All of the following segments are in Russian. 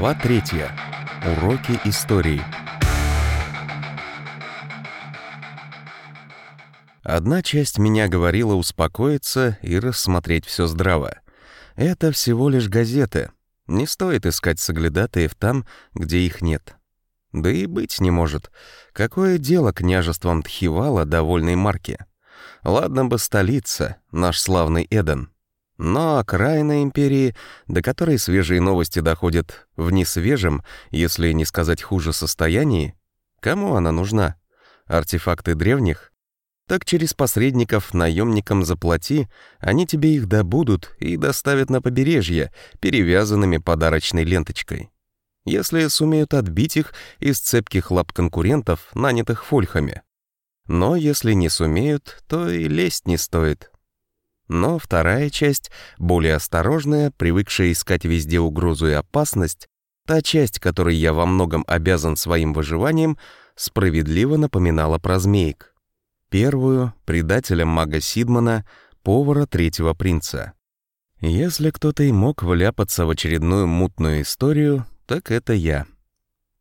Глава третья. Уроки истории. Одна часть меня говорила успокоиться и рассмотреть все здраво. Это всего лишь газеты. Не стоит искать соглядатаев там, где их нет. Да и быть не может. Какое дело княжеством Тхивала довольной марки? Ладно бы столица, наш славный Эден. Но окраина империи, до которой свежие новости доходят в несвежем, если не сказать хуже состоянии, кому она нужна? Артефакты древних? Так через посредников наемникам заплати, они тебе их добудут и доставят на побережье, перевязанными подарочной ленточкой. Если сумеют отбить их из цепких лап конкурентов, нанятых фольхами. Но если не сумеют, то и лезть не стоит. Но вторая часть, более осторожная, привыкшая искать везде угрозу и опасность, та часть, которой я во многом обязан своим выживанием, справедливо напоминала про змеек. Первую — предателя мага Сидмана, повара третьего принца. Если кто-то и мог вляпаться в очередную мутную историю, так это я.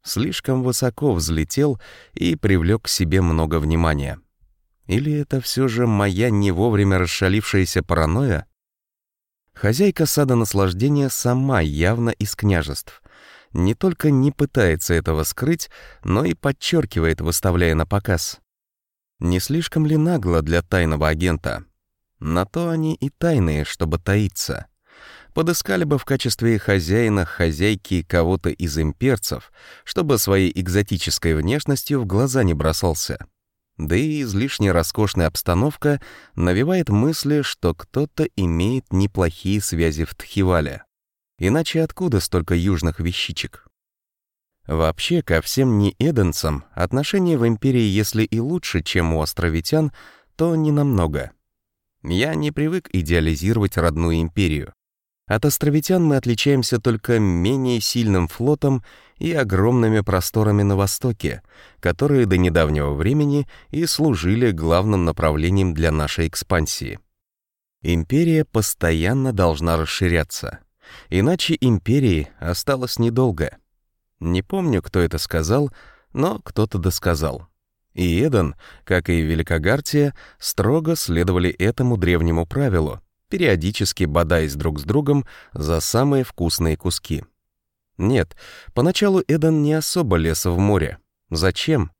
Слишком высоко взлетел и привлек к себе много внимания. Или это все же моя не вовремя расшалившаяся паранойя? Хозяйка сада наслаждения сама явно из княжеств. Не только не пытается этого скрыть, но и подчеркивает, выставляя на показ. Не слишком ли нагло для тайного агента? На то они и тайные, чтобы таиться. Подыскали бы в качестве хозяина, хозяйки кого-то из имперцев, чтобы своей экзотической внешностью в глаза не бросался. Да и излишне роскошная обстановка навевает мысли, что кто-то имеет неплохие связи в Тхивале. Иначе откуда столько южных вещичек? Вообще, ко всем неэденцам отношение в Империи, если и лучше, чем у островитян, то не намного. Я не привык идеализировать родную империю. От островитян мы отличаемся только менее сильным флотом и огромными просторами на Востоке, которые до недавнего времени и служили главным направлением для нашей экспансии. Империя постоянно должна расширяться, иначе империи осталось недолго. Не помню, кто это сказал, но кто-то досказал. И Эден, как и Великогартия, строго следовали этому древнему правилу — периодически бодаясь друг с другом за самые вкусные куски. Нет, поначалу Эдан не особо лез в море. Зачем?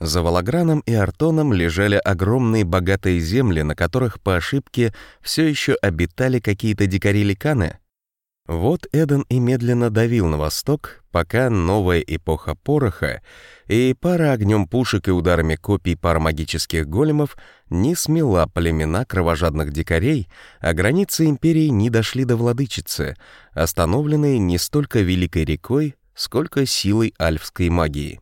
За Волограном и Артоном лежали огромные богатые земли, на которых по ошибке все еще обитали какие-то дикари-ликаны — вот Эден и медленно давил на восток, пока новая эпоха пороха и пара огнем пушек и ударами копий пар магических големов не смела племена кровожадных дикарей, а границы империи не дошли до владычицы, остановленные не столько великой рекой, сколько силой альфской магии.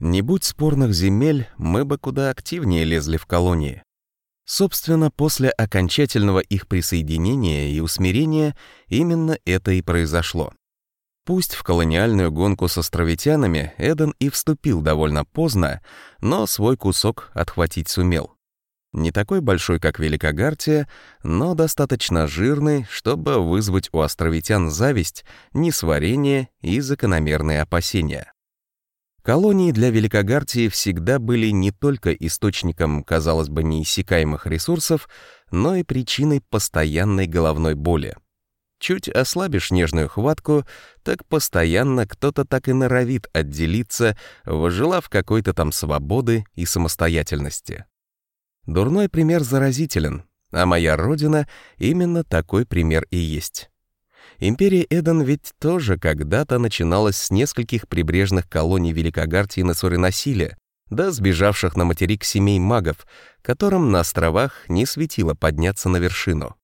Не будь спорных земель, мы бы куда активнее лезли в колонии. Собственно, после окончательного их присоединения и усмирения именно это и произошло. Пусть в колониальную гонку с островитянами Эден и вступил довольно поздно, но свой кусок отхватить сумел. Не такой большой, как Великогартия, но достаточно жирный, чтобы вызвать у островитян зависть, несварение и закономерные опасения. Колонии для Великогартии всегда были не только источником, казалось бы, неиссякаемых ресурсов, но и причиной постоянной головной боли. Чуть ослабишь нежную хватку, так постоянно кто-то так и норовит отделиться, выжелав какой-то там свободы и самостоятельности. Дурной пример заразителен, а моя родина именно такой пример и есть. Империя Эден ведь тоже когда-то начиналась с нескольких прибрежных колоний Великогартии на Суриносиле, да сбежавших на материк семей магов, которым на островах не светило подняться на вершину.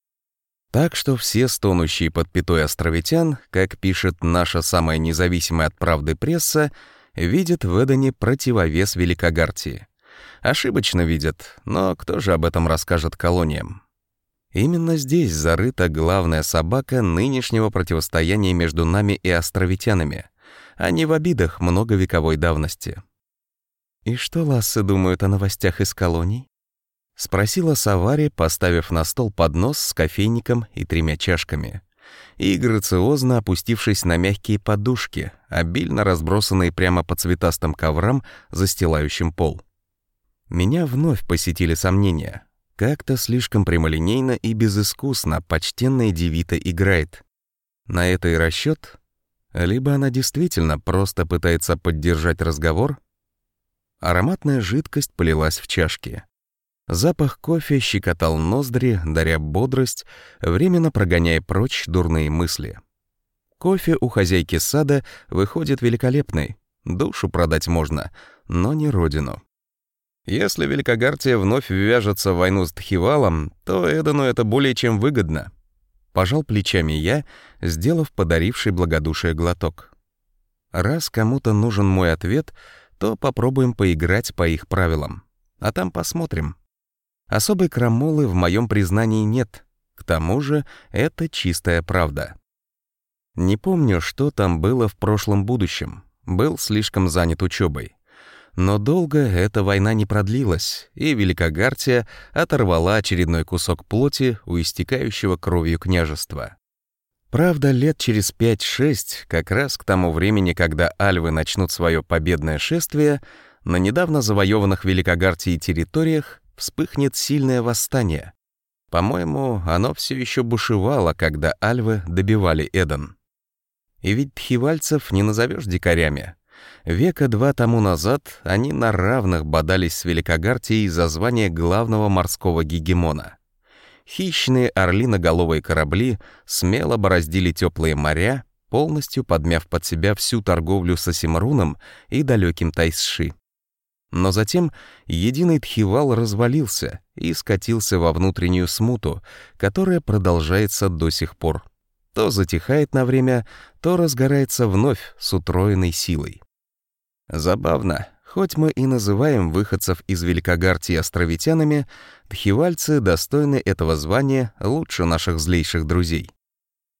Так что все стонущие под пятой островитян, как пишет наша самая независимая от правды пресса, видят в Эдене противовес Великогартии. Ошибочно видят, но кто же об этом расскажет колониям? Именно здесь зарыта главная собака нынешнего противостояния между нами и островитянами, а не в обидах многовековой давности. «И что лассы думают о новостях из колоний?» — спросила Савари, поставив на стол поднос с кофейником и тремя чашками. и грациозно опустившись на мягкие подушки, обильно разбросанные прямо по цветастым коврам, застилающим пол. Меня вновь посетили сомнения. Как-то слишком прямолинейно и безыскусно почтенная девита играет. На это и расчет? Либо она действительно просто пытается поддержать разговор? Ароматная жидкость полилась в чашки. Запах кофе щекотал ноздри, даря бодрость, временно прогоняя прочь дурные мысли. Кофе у хозяйки сада выходит великолепный. Душу продать можно, но не родину. Если Великогартия вновь ввяжется в войну с Тхивалом, то Эдану это более чем выгодно. Пожал плечами я, сделав подаривший благодушие глоток. Раз кому-то нужен мой ответ, то попробуем поиграть по их правилам. А там посмотрим. Особой крамолы в моем признании нет. К тому же это чистая правда. Не помню, что там было в прошлом будущем. Был слишком занят учебой. Но долго эта война не продлилась, и Великогартия оторвала очередной кусок плоти у истекающего кровью княжества. Правда, лет через 5-6, как раз к тому времени, когда альвы начнут свое победное шествие, на недавно завоеванных Великогартией территориях вспыхнет сильное восстание. По-моему, оно все еще бушевало, когда альвы добивали Эден. И ведь тхивальцев не назовешь дикарями. Века два тому назад они на равных бодались с Великогартией за звание главного морского гегемона. Хищные орлиноголовые корабли смело бороздили теплые моря, полностью подмяв под себя всю торговлю с Асимруном и далеким Тайсши. Но затем единый Тхивал развалился и скатился во внутреннюю смуту, которая продолжается до сих пор. То затихает на время, то разгорается вновь с утроенной силой. Забавно, хоть мы и называем выходцев из Великогартии островитянами, тхивальцы достойны этого звания лучше наших злейших друзей.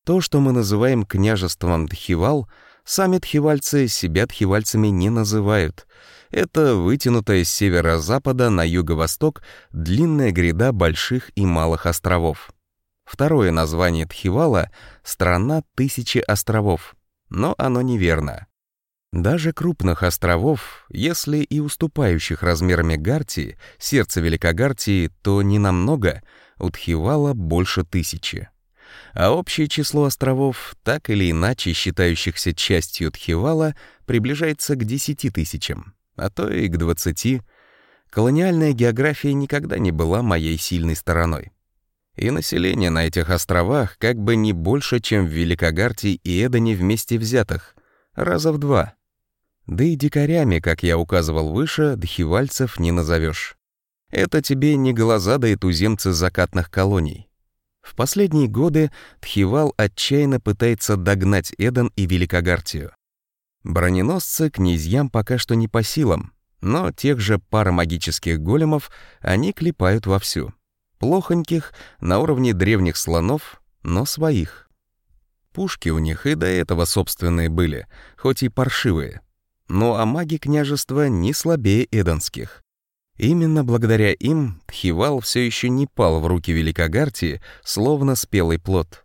То, что мы называем княжеством Тхивал, сами тхивальцы себя тхивальцами не называют — это вытянутая с северо-запада на юго-восток длинная гряда больших и малых островов. Второе название Тхивала — «Страна тысячи островов», но оно неверно. Даже крупных островов, если и уступающих размерами Гартии, сердце Великогартии, то не намного, у Тхивала больше тысячи. А общее число островов, так или иначе считающихся частью Тхивала, приближается к десяти тысячам а то и к 20. Колониальная география никогда не была моей сильной стороной. И население на этих островах как бы не больше, чем в Великогартии и Эдоне вместе взятых, раза в два. Да и дикарями, как я указывал выше, дхивальцев не назовешь. Это тебе не глаза да и туземцы закатных колоний. В последние годы Тхивал отчаянно пытается догнать Эден и Великогартию. Броненосцы князьям пока что не по силам, но тех же парамагических големов они клепают вовсю. Плохоньких, на уровне древних слонов, но своих. Пушки у них и до этого собственные были, хоть и паршивые. Ну а маги княжества не слабее эдонских. Именно благодаря им Тхивал все еще не пал в руки Великогартии, словно спелый плод.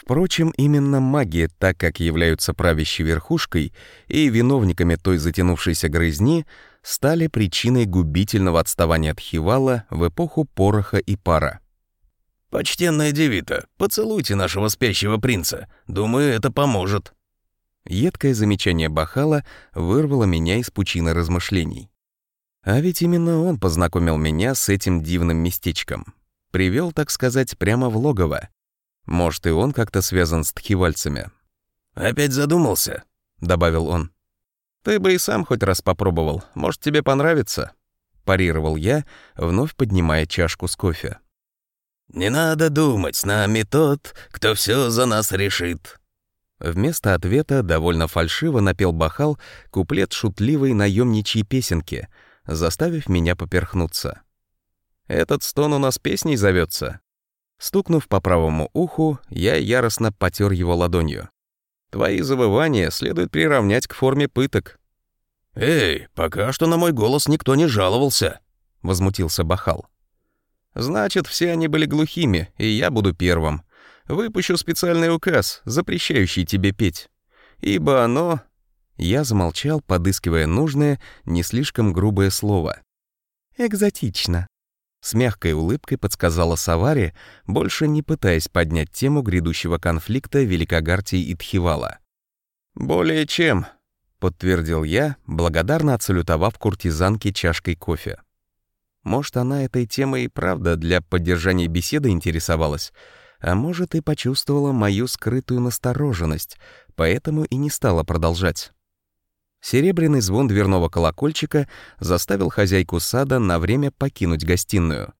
Впрочем, именно маги, так как являются правящей верхушкой и виновниками той затянувшейся грызни, стали причиной губительного отставания от Хивала в эпоху пороха и пара. «Почтенная девита, поцелуйте нашего спящего принца. Думаю, это поможет». Едкое замечание Бахала вырвало меня из пучины размышлений. А ведь именно он познакомил меня с этим дивным местечком. Привел, так сказать, прямо в логово, может, и он как-то связан с тхивальцами. «Опять задумался?» — добавил он. «Ты бы и сам хоть раз попробовал. Может, тебе понравится?» — парировал я, вновь поднимая чашку с кофе. «Не надо думать, с нами тот, кто все за нас решит». Вместо ответа довольно фальшиво напел Бахал куплет шутливой наемничьей песенки, заставив меня поперхнуться. «Этот стон у нас песней зовется. Стукнув по правому уху, я яростно потер его ладонью. «Твои завывания следует приравнять к форме пыток». «Эй, пока что на мой голос никто не жаловался», — возмутился Бахал. «Значит, все они были глухими, и я буду первым. выпущу специальный указ, запрещающий тебе петь. Ибо оно...» Я замолчал, подыскивая нужное, не слишком грубое слово. «Экзотично», — с мягкой улыбкой подсказала Савари, больше не пытаясь поднять тему грядущего конфликта Великогартии и Тхивала. «Более чем», — подтвердил я, благодарно отсалютовав куртизанке чашкой кофе. Может, она этой темой и правда для поддержания беседы интересовалась, а может, и почувствовала мою скрытую настороженность, поэтому и не стала продолжать. Серебряный звон дверного колокольчика заставил хозяйку сада на время покинуть гостиную.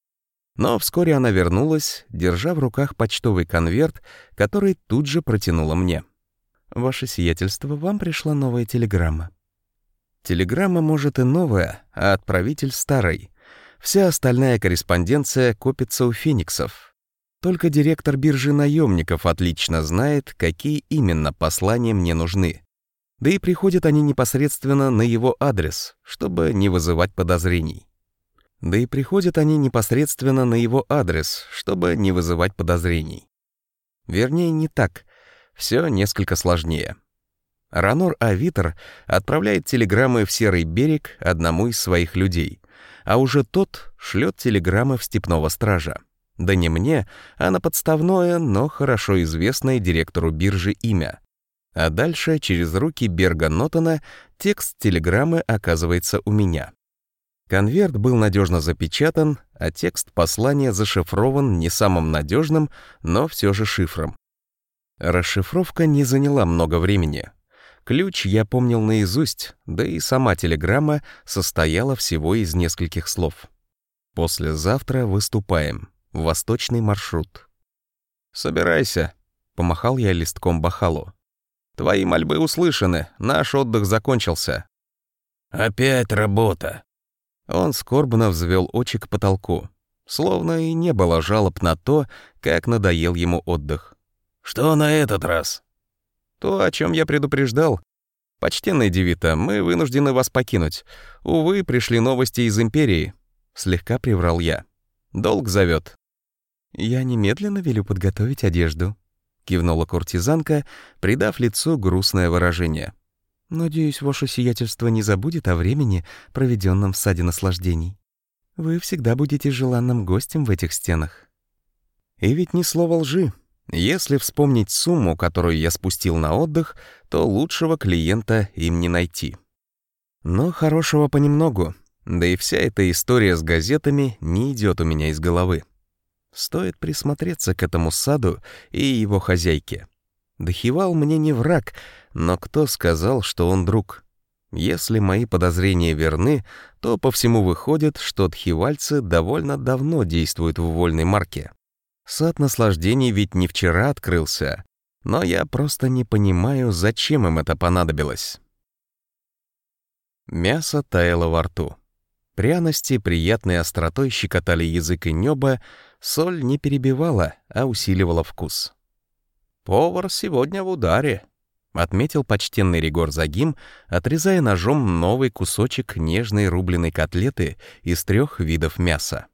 Но вскоре она вернулась, держа в руках почтовый конверт, который тут же протянула мне. «Ваше сиятельство, вам пришла новая телеграмма». Телеграмма, может, и новая, а отправитель старый. Вся остальная корреспонденция копится у фениксов. Только директор биржи наемников отлично знает, какие именно послания мне нужны. Да и приходят они непосредственно на его адрес, чтобы не вызывать подозрений. Да и приходят они непосредственно на его адрес, чтобы не вызывать подозрений. Вернее, не так. Все несколько сложнее. Ранор Авитер отправляет телеграммы в Серый берег одному из своих людей, а уже тот шлет телеграммы в Степного Стража. Да не мне, а на подставное, но хорошо известное директору биржи имя. А дальше, через руки Берга Нотона, текст телеграммы оказывается у меня. Конверт был надежно запечатан, а текст послания зашифрован не самым надежным, но все же шифром. Расшифровка не заняла много времени. Ключ я помнил наизусть, да и сама телеграмма состояла всего из нескольких слов. «Послезавтра выступаем. Восточный маршрут». «Собирайся», — помахал я листком Бахалу. Твои мольбы услышаны, наш отдых закончился». «Опять работа». Он скорбно взвел очи к потолку, словно и не было жалоб на то, как надоел ему отдых. «Что на этот раз?» «То, о чем я предупреждал. Почтенный Девита, мы вынуждены вас покинуть. Увы, пришли новости из Империи». Слегка приврал я. «Долг зовет». «Я немедленно велю подготовить одежду», кивнула куртизанка, придав лицу грустное выражение. «Надеюсь, ваше сиятельство не забудет о времени, проведенном в саде наслаждений. Вы всегда будете желанным гостем в этих стенах». И ведь ни слова лжи. Если вспомнить сумму, которую я спустил на отдых, то лучшего клиента им не найти. Но хорошего понемногу, да и вся эта история с газетами не идет у меня из головы. Стоит присмотреться к этому саду и его хозяйке. Дахивал мне не враг, но кто сказал, что он друг? Если мои подозрения верны, то по всему выходит, что тхивальцы довольно давно действуют в вольной марке. Сад наслаждений ведь не вчера открылся, но я просто не понимаю, зачем им это понадобилось. Мясо таяло во рту. Пряности приятной остротой щекотали язык и небо, соль не перебивала, а усиливала вкус. «Повар сегодня в ударе», — отметил почтенный Ригор Загим, отрезая ножом новый кусочек нежной рубленой котлеты из трех видов мяса.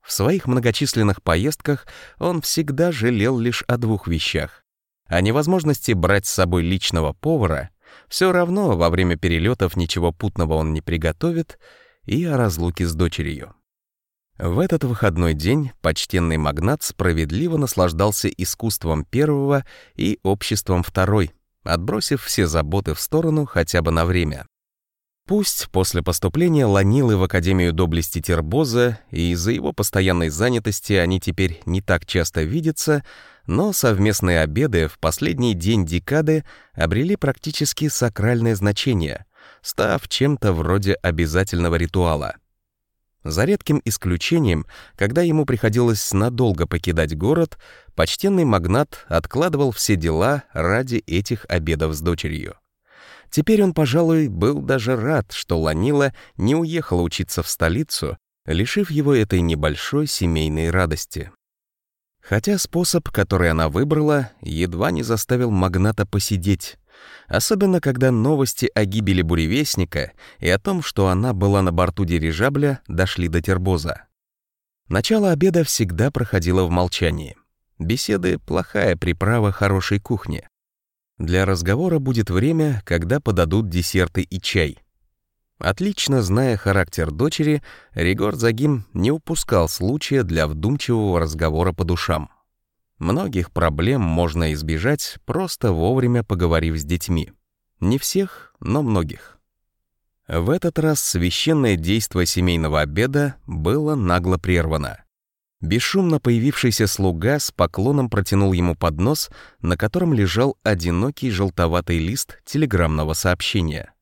В своих многочисленных поездках он всегда жалел лишь о двух вещах. О невозможности брать с собой личного повара, все равно во время перелетов ничего путного он не приготовит, и о разлуке с дочерью. В этот выходной день почтенный магнат справедливо наслаждался искусством первого и обществом второй, отбросив все заботы в сторону хотя бы на время. Пусть после поступления Ланилы в Академию доблести Тербоза и из-за его постоянной занятости они теперь не так часто видятся, но совместные обеды в последний день декады обрели практически сакральное значение, став чем-то вроде обязательного ритуала — за редким исключением, когда ему приходилось надолго покидать город, почтенный магнат откладывал все дела ради этих обедов с дочерью. Теперь он, пожалуй, был даже рад, что Ланила не уехала учиться в столицу, лишив его этой небольшой семейной радости. Хотя способ, который она выбрала, едва не заставил магната посидеть, Особенно, когда новости о гибели буревестника и о том, что она была на борту дирижабля, дошли до Тербоза. Начало обеда всегда проходило в молчании. Беседы — плохая приправа хорошей кухни. Для разговора будет время, когда подадут десерты и чай. Отлично зная характер дочери, Ригор Загим не упускал случая для вдумчивого разговора по душам. Многих проблем можно избежать, просто вовремя поговорив с детьми. Не всех, но многих. В этот раз священное действо семейного обеда было нагло прервано. Бесшумно появившийся слуга с поклоном протянул ему поднос, на котором лежал одинокий желтоватый лист телеграммного сообщения.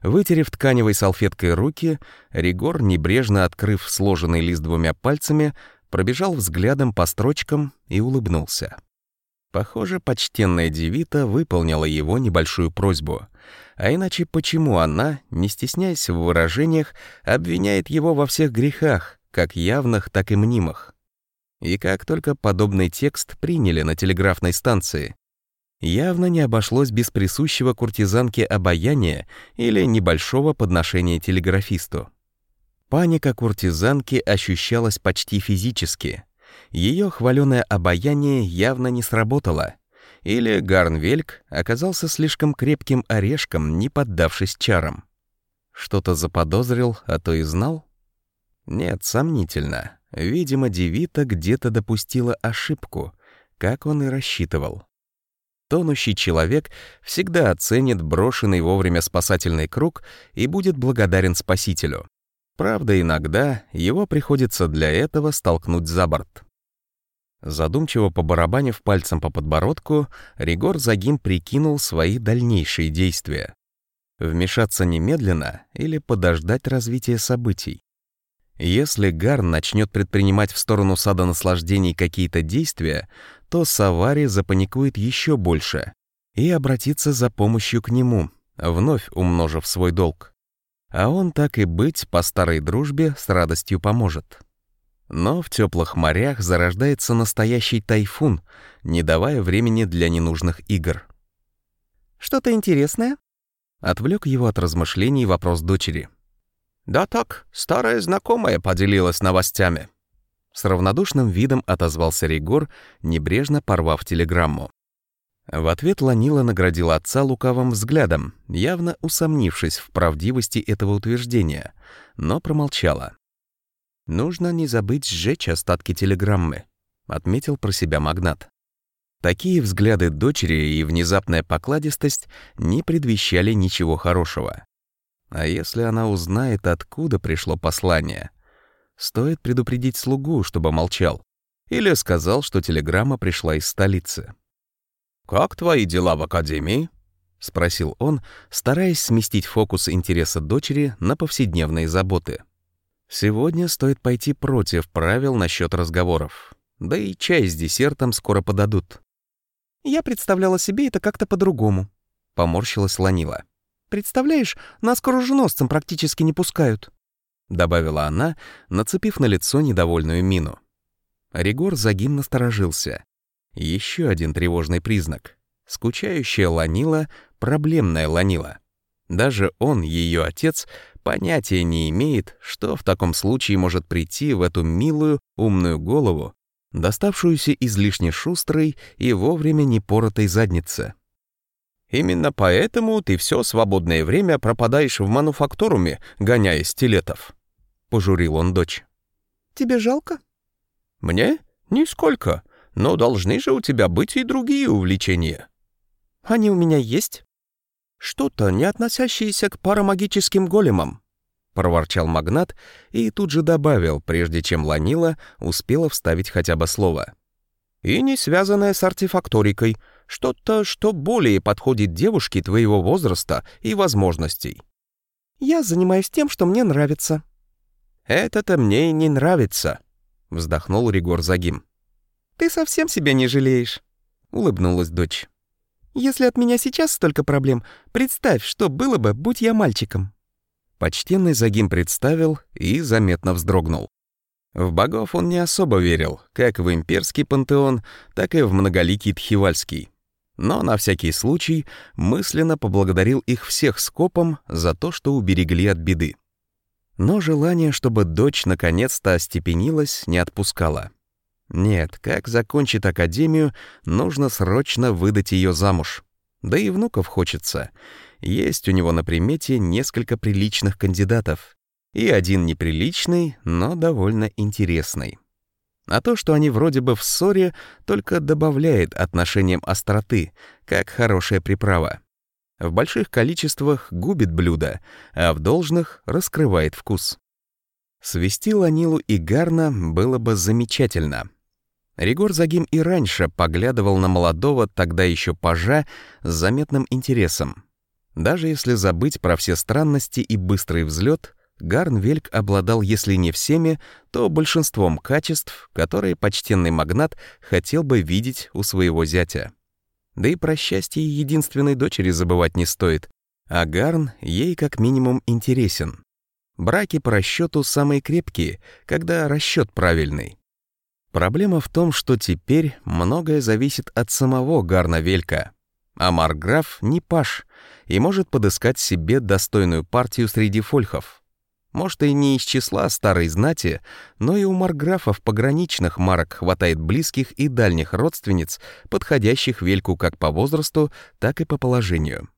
Вытерев тканевой салфеткой руки, Ригор, небрежно открыв сложенный лист двумя пальцами, пробежал взглядом по строчкам и улыбнулся. Похоже, почтенная девита выполнила его небольшую просьбу. А иначе почему она, не стесняясь в выражениях, обвиняет его во всех грехах, как явных, так и мнимых. И как только подобный текст приняли на телеграфной станции, явно не обошлось без присущего куртизанке обаяния или небольшого подношения телеграфисту. Паника куртизанки ощущалась почти физически. Ее хваленое обаяние явно не сработало. Или Гарнвельк оказался слишком крепким орешком, не поддавшись чарам. Что-то заподозрил, а то и знал? Нет, сомнительно. Видимо, Девита где-то допустила ошибку, как он и рассчитывал. Тонущий человек всегда оценит брошенный вовремя спасательный круг и будет благодарен спасителю. Правда, иногда его приходится для этого столкнуть за борт. Задумчиво побарабанив пальцем по подбородку, Ригор Загим прикинул свои дальнейшие действия. Вмешаться немедленно или подождать развития событий? Если Гарн начнет предпринимать в сторону сада наслаждений какие-то действия, то Савари запаникует еще больше и обратится за помощью к нему, вновь умножив свой долг. А он, так и быть, по старой дружбе с радостью поможет. Но в теплых морях зарождается настоящий тайфун, не давая времени для ненужных игр. «Что-то интересное?» Отвлек его от размышлений вопрос дочери. «Да так, старая знакомая поделилась новостями». С равнодушным видом отозвался Ригор, небрежно порвав телеграмму. В ответ Ланила наградила отца лукавым взглядом, явно усомнившись в правдивости этого утверждения, но промолчала. «Нужно не забыть сжечь остатки телеграммы», — отметил про себя магнат. Такие взгляды дочери и внезапная покладистость не предвещали ничего хорошего. А если она узнает, откуда пришло послание? Стоит предупредить слугу, чтобы молчал. Или сказал, что телеграмма пришла из столицы. «Как твои дела в академии?» — спросил он, стараясь сместить фокус интереса дочери на повседневные заботы. «Сегодня стоит пойти против правил насчет разговоров. Да и чай с десертом скоро подадут». «Я представляла себе это как-то по-другому», — поморщилась Ланила. Представляешь, нас к оруженосцам практически не пускают», — добавила она, нацепив на лицо недовольную мину. Ригор Загим насторожился. Еще один тревожный признак. Скучающая Ланила — проблемная Ланила. Даже он, ее отец, понятия не имеет, что в таком случае может прийти в эту милую, умную голову, доставшуюся излишне шустрой и вовремя непоротой заднице. Именно поэтому ты все свободное время пропадаешь в мануфактуруме, гоняя стилетов», — пожурил он дочь. «Тебе жалко?» «Мне? Нисколько. Но должны же у тебя быть и другие увлечения». «Они у меня есть». «Что-то, не относящееся к парамагическим големам», — проворчал магнат и тут же добавил, прежде чем Ланила успела вставить хотя бы слово. «И не связанное с артефакторикой, что-то, что более подходит девушке твоего возраста и возможностей. Я занимаюсь тем, что мне нравится. Это-то мне и не нравится, вздохнул Ригор Загим. Ты совсем себя не жалеешь, улыбнулась дочь. Если от меня сейчас столько проблем, представь, что было бы, будь я мальчиком. Почтенный Загим представил и заметно вздрогнул. В богов он не особо верил, как в имперский пантеон, так и в многоликий Тхивальский но на всякий случай мысленно поблагодарил их всех скопом за то, что уберегли от беды. Но желание, чтобы дочь наконец-то остепенилась, не отпускало. Нет, как закончит академию, нужно срочно выдать ее замуж. Да и внуков хочется. Есть у него на примете несколько приличных кандидатов. И один неприличный, но довольно интересный. А то, что они вроде бы в ссоре, только добавляет отношениям остроты, как хорошая приправа. В больших количествах губит блюдо, а в должных раскрывает вкус. Свести Ланилу и Гарна было бы замечательно. Ригор Загим и раньше поглядывал на молодого, тогда еще пажа, с заметным интересом. Даже если забыть про все странности и быстрый взлет, Гарнвельк обладал, если не всеми, то большинством качеств, которые почтенный магнат хотел бы видеть у своего зятя. Да и про счастье единственной дочери забывать не стоит, а Гарн ей как минимум интересен. Браки по расчету самые крепкие, когда расчет правильный. Проблема в том, что теперь многое зависит от самого Гарна Велька, а Марграф не паш и может подыскать себе достойную партию среди фольхов. Может, и не из числа старой знати, но и у марграфов пограничных марок хватает близких и дальних родственниц, подходящих Вельку как по возрасту, так и по положению.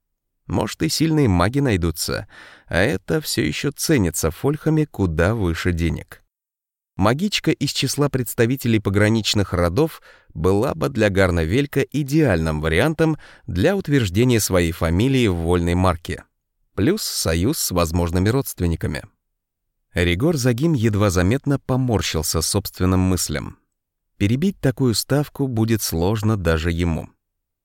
Может, и сильные маги найдутся, а это все еще ценится фольхами куда выше денег. Магичка из числа представителей пограничных родов была бы для Гарна Велька идеальным вариантом для утверждения своей фамилии в вольной марке. Плюс союз с возможными родственниками. Ригор Загим едва заметно поморщился собственным мыслям. Перебить такую ставку будет сложно даже ему.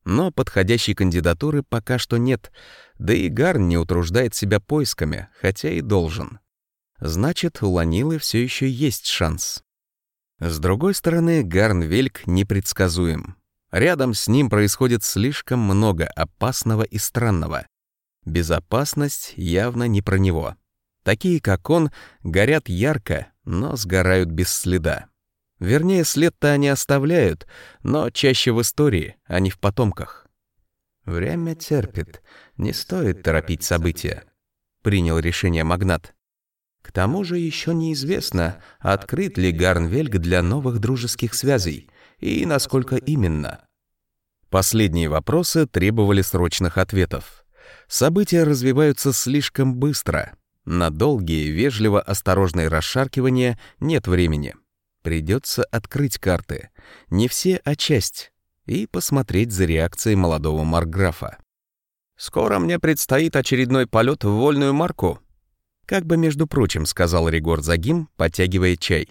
Но подходящей кандидатуры пока что нет, да и Гарн не утруждает себя поисками, хотя и должен. Значит, у Ланилы все еще есть шанс. С другой стороны, Гарн Вельк непредсказуем. Рядом с ним происходит слишком много опасного и странного. Безопасность явно не про него. Такие, как он, горят ярко, но сгорают без следа. Вернее, след-то они оставляют, но чаще в истории, а не в потомках. «Время терпит, не стоит торопить события», — принял решение магнат. К тому же еще неизвестно, открыт ли Гарнвельг для новых дружеских связей и насколько именно. Последние вопросы требовали срочных ответов. События развиваются слишком быстро — на долгие, вежливо осторожные расшаркивания нет времени. Придется открыть карты. Не все, а часть. И посмотреть за реакцией молодого Марграфа. «Скоро мне предстоит очередной полет в вольную марку», как бы, между прочим, сказал Ригор Загим, подтягивая чай.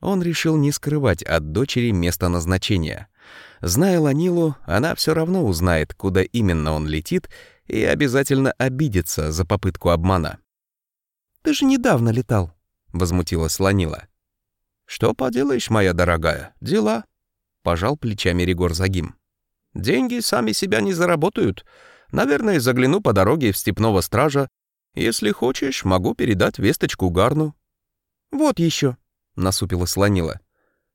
Он решил не скрывать от дочери место назначения. Зная Ланилу, она все равно узнает, куда именно он летит, и обязательно обидится за попытку обмана. Ты же недавно летал», — возмутилась Ланила. «Что поделаешь, моя дорогая, дела», — пожал плечами Ригор Загим. «Деньги сами себя не заработают. Наверное, загляну по дороге в степного стража. Если хочешь, могу передать весточку Гарну». «Вот еще», — насупилась Ланила.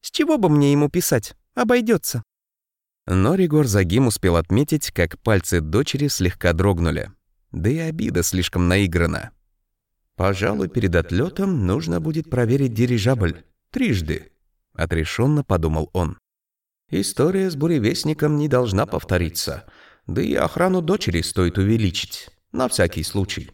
«С чего бы мне ему писать? Обойдется». Но Ригор Загим успел отметить, как пальцы дочери слегка дрогнули. Да и обида слишком наиграна. Пожалуй, перед отлетом нужно будет проверить дирижабль. Трижды. Отрешенно подумал он. История с буревестником не должна повториться. Да и охрану дочери стоит увеличить. На всякий случай.